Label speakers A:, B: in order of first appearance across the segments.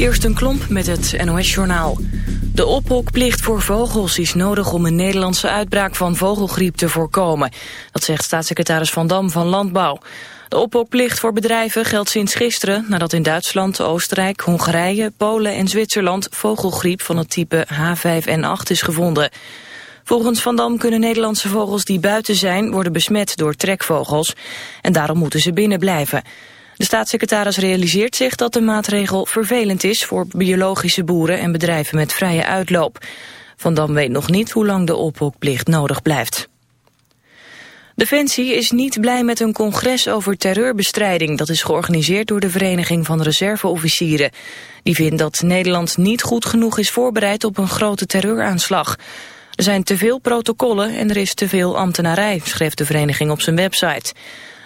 A: Kirsten Klomp met het NOS-journaal. De ophokplicht voor vogels is nodig om een Nederlandse uitbraak van vogelgriep te voorkomen. Dat zegt staatssecretaris Van Dam van Landbouw. De ophokplicht voor bedrijven geldt sinds gisteren... nadat in Duitsland, Oostenrijk, Hongarije, Polen en Zwitserland... vogelgriep van het type H5N8 is gevonden. Volgens Van Dam kunnen Nederlandse vogels die buiten zijn... worden besmet door trekvogels. En daarom moeten ze binnen blijven. De staatssecretaris realiseert zich dat de maatregel vervelend is... voor biologische boeren en bedrijven met vrije uitloop. Van Dam weet nog niet hoe lang de ophokplicht nodig blijft. Defensie is niet blij met een congres over terreurbestrijding. Dat is georganiseerd door de Vereniging van Reserveofficieren. Die vindt dat Nederland niet goed genoeg is voorbereid op een grote terreuraanslag. Er zijn te veel protocollen en er is te veel ambtenarij, schreef de vereniging op zijn website.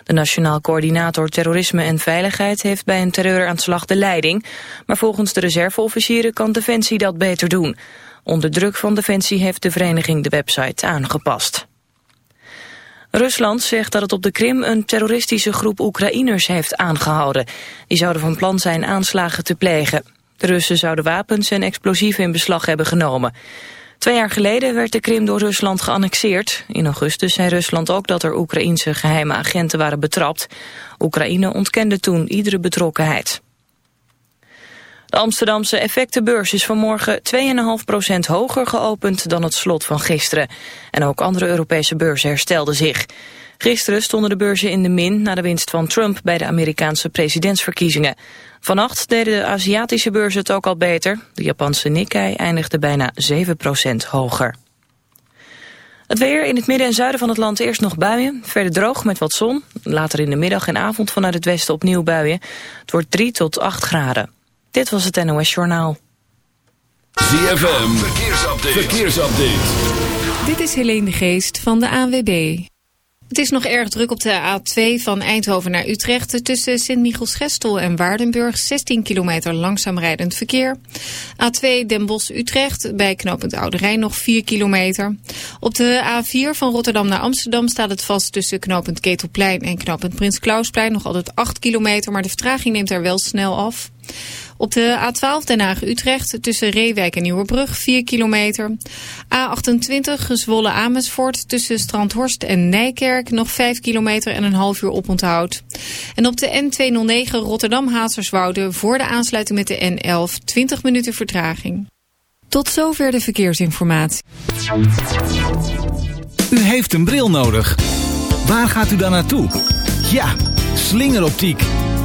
A: De Nationaal Coördinator Terrorisme en Veiligheid heeft bij een terreuraanslag de leiding. Maar volgens de reserveofficieren kan Defensie dat beter doen. Onder druk van Defensie heeft de vereniging de website aangepast. Rusland zegt dat het op de Krim een terroristische groep Oekraïners heeft aangehouden. Die zouden van plan zijn aanslagen te plegen. De Russen zouden wapens en explosieven in beslag hebben genomen. Twee jaar geleden werd de Krim door Rusland geannexeerd. In augustus zei Rusland ook dat er Oekraïense geheime agenten waren betrapt. Oekraïne ontkende toen iedere betrokkenheid. De Amsterdamse effectenbeurs is vanmorgen 2,5% hoger geopend dan het slot van gisteren. En ook andere Europese beurzen herstelden zich. Gisteren stonden de beurzen in de min na de winst van Trump bij de Amerikaanse presidentsverkiezingen. Vannacht deden de Aziatische beurzen het ook al beter. De Japanse Nikkei eindigde bijna 7% hoger. Het weer in het midden en zuiden van het land eerst nog buien. Verder droog met wat zon. Later in de middag en avond vanuit het westen opnieuw buien. Het wordt 3 tot 8 graden. Dit was het NOS Journaal.
B: ZFM, verkeersupdate. verkeersupdate.
C: Dit is Helene de Geest van de ANWB. Het is nog erg druk op de A2 van Eindhoven naar Utrecht. Tussen Sint-Michiels-Gestel en Waardenburg 16 kilometer langzaam rijdend verkeer. A2 Den Bosch-Utrecht bij knooppunt Oude Rijn nog 4 kilometer. Op de A4 van Rotterdam naar Amsterdam staat het vast tussen knooppunt Ketelplein en knooppunt Prins Klausplein. Nog altijd 8 kilometer, maar de vertraging neemt er wel snel af. Op de A12 Den Haag-Utrecht tussen Reewijk en Nieuwerbrug 4 kilometer. A28 Gezwolle Amersfoort tussen Strandhorst en Nijkerk nog 5 kilometer en een half uur oponthoud. En op de N209 Rotterdam-Hazerswoude voor de aansluiting met de N11 20 minuten vertraging. Tot zover de verkeersinformatie.
D: U heeft een bril nodig. Waar gaat u dan naartoe? Ja, slingeroptiek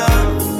E: time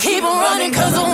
F: keep on running 'cause the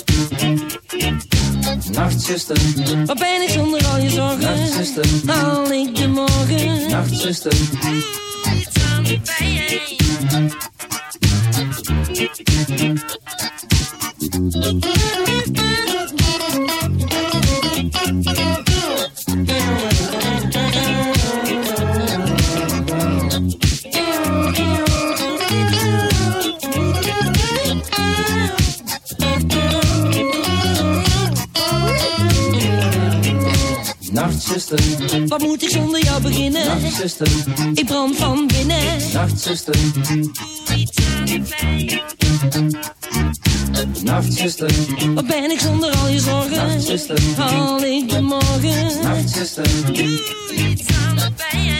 G: Nachtzuster, wat ben ik zonder al je zorgen? Nachtzuster, haal ik de morgen? Nachtzuster, eenzaam bij je. Nachtzuster, wat moet ik zonder jou beginnen? Nachtzuster, ik brand van binnen. Nachtzuster, doe iets aan de pijn. Nachtzuster, wat ben ik zonder al je zorgen? Nachtzuster, haal ik de morgen? Nachtzuster, doe iets aan de pijn.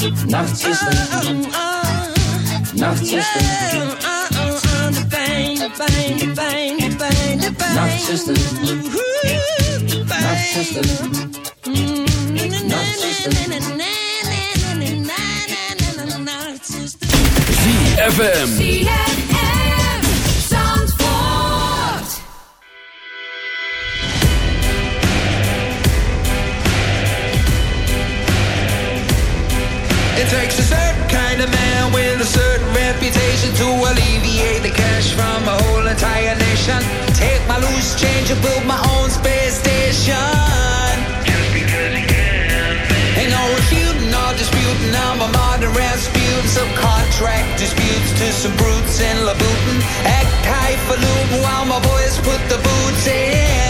G: Nachtzuster, Nachtzuster. de pijn, de pijn, de pijn, de pijn, de pijn. Nachtzuster, Nachtzuster, Nachtzuster.
B: ZFM.
H: To alleviate the cash from a whole entire nation. Take my loose change and build my own space station. Ain't no refuting or disputing. I'm a modern Rasputin. Contract disputes to some brutes in Labutin. Act highfalutin while my boys put the boots in.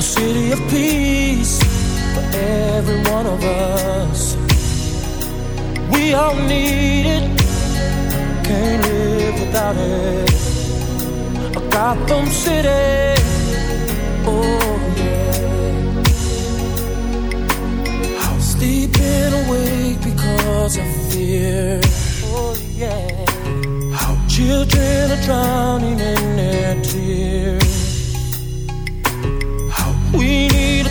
H: A
I: city of peace for every one of us. We all need it, can't live without it. A Gotham City, oh yeah. I'm sleeping awake because of fear, oh yeah. How children are drowning in their tears.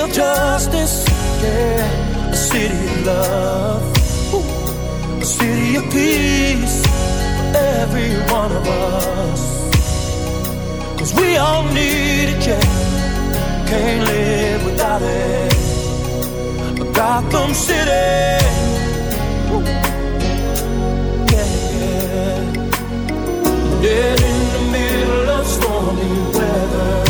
I: of justice, yeah. A city of love. Ooh. A city of peace for every one of us. Cause we all need it, yeah. Can't live without it. A Gotham City. Ooh. Yeah, yeah. Dead in the middle of stormy weather.